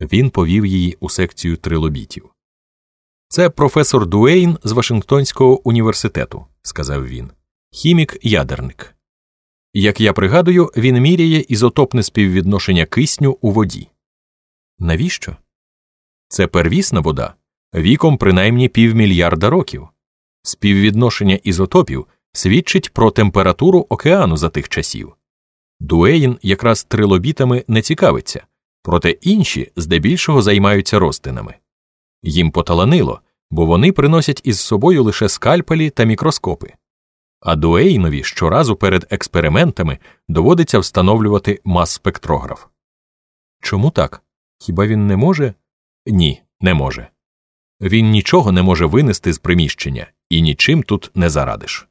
Він повів її у секцію трилобітів. Це професор Дуейн з Вашингтонського університету, сказав він, хімік ядерник. Як я пригадую, він міряє ізотопне співвідношення кисню у воді. Навіщо? Це первісна вода віком принаймні півмільярда років. Співвідношення ізотопів свідчить про температуру океану за тих часів. Дуейн якраз трилобітами не цікавиться, проте інші здебільшого займаються розтинами. Їм поталанило, бо вони приносять із собою лише скальпелі та мікроскопи. А Дуейнові щоразу перед експериментами доводиться встановлювати мас-спектрограф. Чому так? Хіба він не може? Ні, не може. Він нічого не може винести з приміщення і нічим тут не зарадиш.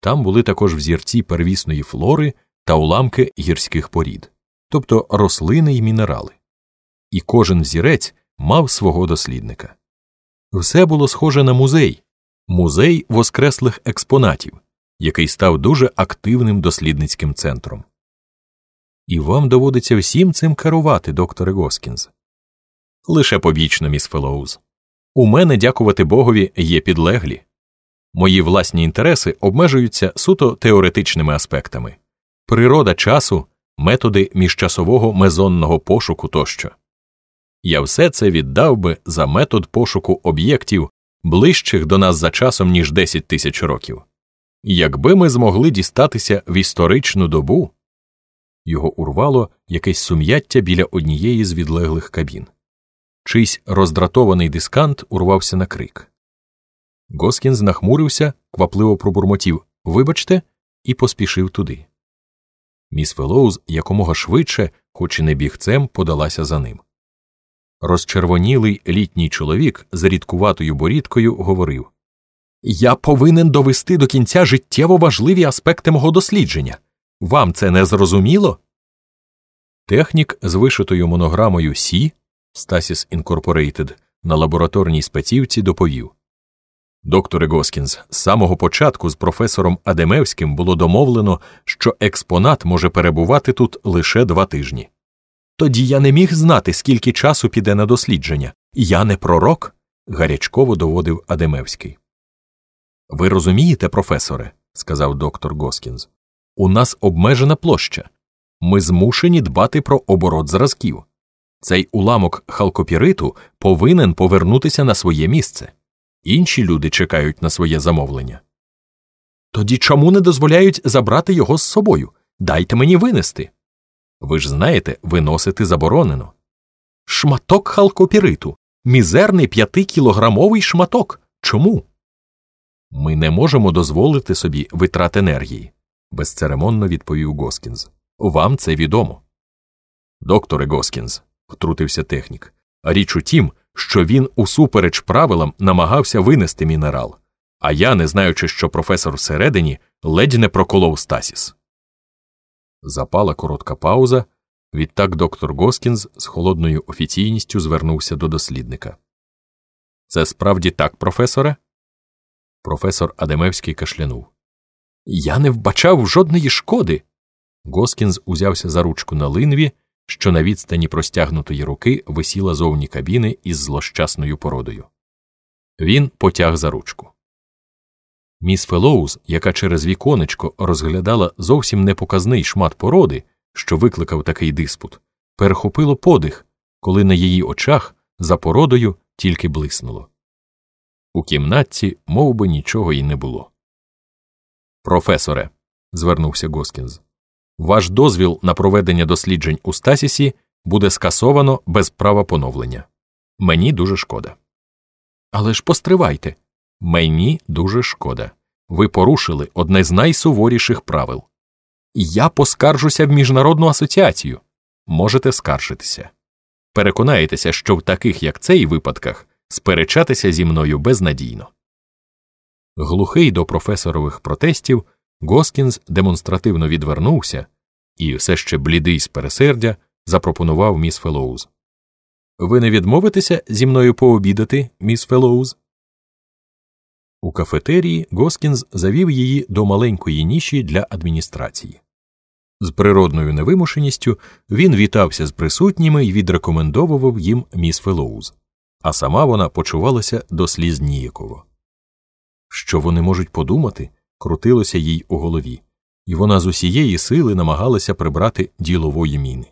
Там були також взірці первісної флори та уламки гірських порід, тобто рослини й мінерали. І кожен взірець мав свого дослідника. Все було схоже на музей, музей воскреслих експонатів, який став дуже активним дослідницьким центром. І вам доводиться всім цим керувати, докторе Госкінз. Лише побічно, міс Фелоуз. У мене, дякувати Богові, є підлеглі. Мої власні інтереси обмежуються суто теоретичними аспектами природа часу, методи міжчасового мезонного пошуку тощо. Я все це віддав би за метод пошуку об'єктів, ближчих до нас за часом, ніж 10 тисяч років. Якби ми змогли дістатися в історичну добу, його урвало якесь сум'яття біля однієї з відлеглих кабін. Чийсь роздратований дискант урвався на крик. Госкінз нахмурився, квапливо пробурмотів Вибачте, і поспішив туди. Міс Фелоуз якомога швидше, хоч і не бігцем, подалася за ним. Розчервонілий літній чоловік з рідкуватою борідкою говорив Я повинен довести до кінця життєво важливі аспекти мого дослідження. Вам це не зрозуміло? Технік з вишитою монограмою Сі Stasis Incorporated на лабораторній спецівці доповів Докторе Госкінс, з самого початку з професором Адемевським було домовлено, що експонат може перебувати тут лише два тижні. Тоді я не міг знати, скільки часу піде на дослідження. Я не пророк, гарячково доводив Адемевський. Ви розумієте, професоре, сказав доктор Госкінс, у нас обмежена площа. Ми змушені дбати про оборот зразків. Цей уламок халкопіриту повинен повернутися на своє місце. Інші люди чекають на своє замовлення. Тоді чому не дозволяють забрати його з собою? Дайте мені винести. Ви ж знаєте, виносити заборонено. Шматок халкопіриту. Мізерний п'ятикілограмовий шматок. Чому? Ми не можемо дозволити собі витрат енергії, безцеремонно відповів Госкінз. Вам це відомо. Докторе Госкінз, втрутився технік. Річ у тім, що він усупереч правилам намагався винести мінерал, а я, не знаючи, що професор всередині, ледь не проколов Стасіс. Запала коротка пауза. Відтак доктор Госкінз з холодною офіційністю звернувся до дослідника. Це справді так, професоре? Професор Адемевський кашлянув. Я не вбачав жодної шкоди. Госкінз узявся за ручку на линві, що на відстані простягнутої руки висіла зовні кабіни із злощасною породою. Він потяг за ручку. Міс Фелоуз, яка через віконечко розглядала зовсім непоказний шмат породи, що викликав такий диспут, перехопило подих, коли на її очах за породою тільки блиснуло. У кімнатці мов би, нічого й не було. Професоре, звернувся Госкінз, ваш дозвіл на проведення досліджень у Стасісі буде скасовано без права поновлення. Мені дуже шкода. Але ж постривайте. Мені дуже шкода. Ви порушили одне з найсуворіших правил. Я поскаржуся в міжнародну асоціацію. Можете скаржитися. Переконаєтеся, що в таких, як цей випадках, сперечатися зі мною безнадійно. Глухий до професорових протестів, Госкінз демонстративно відвернувся і, все ще блідий з пересердя, запропонував міс Фелоуз. Ви не відмовитеся зі мною пообідати, міс Фелоуз? У кафетерії Госкінз завів її до маленької ніші для адміністрації. З природною невимушеністю він вітався з присутніми і відрекомендовував їм міс Фелоуз, а сама вона почувалася до сліз ніяково. Що вони можуть подумати, крутилося їй у голові, і вона з усієї сили намагалася прибрати ділової міни.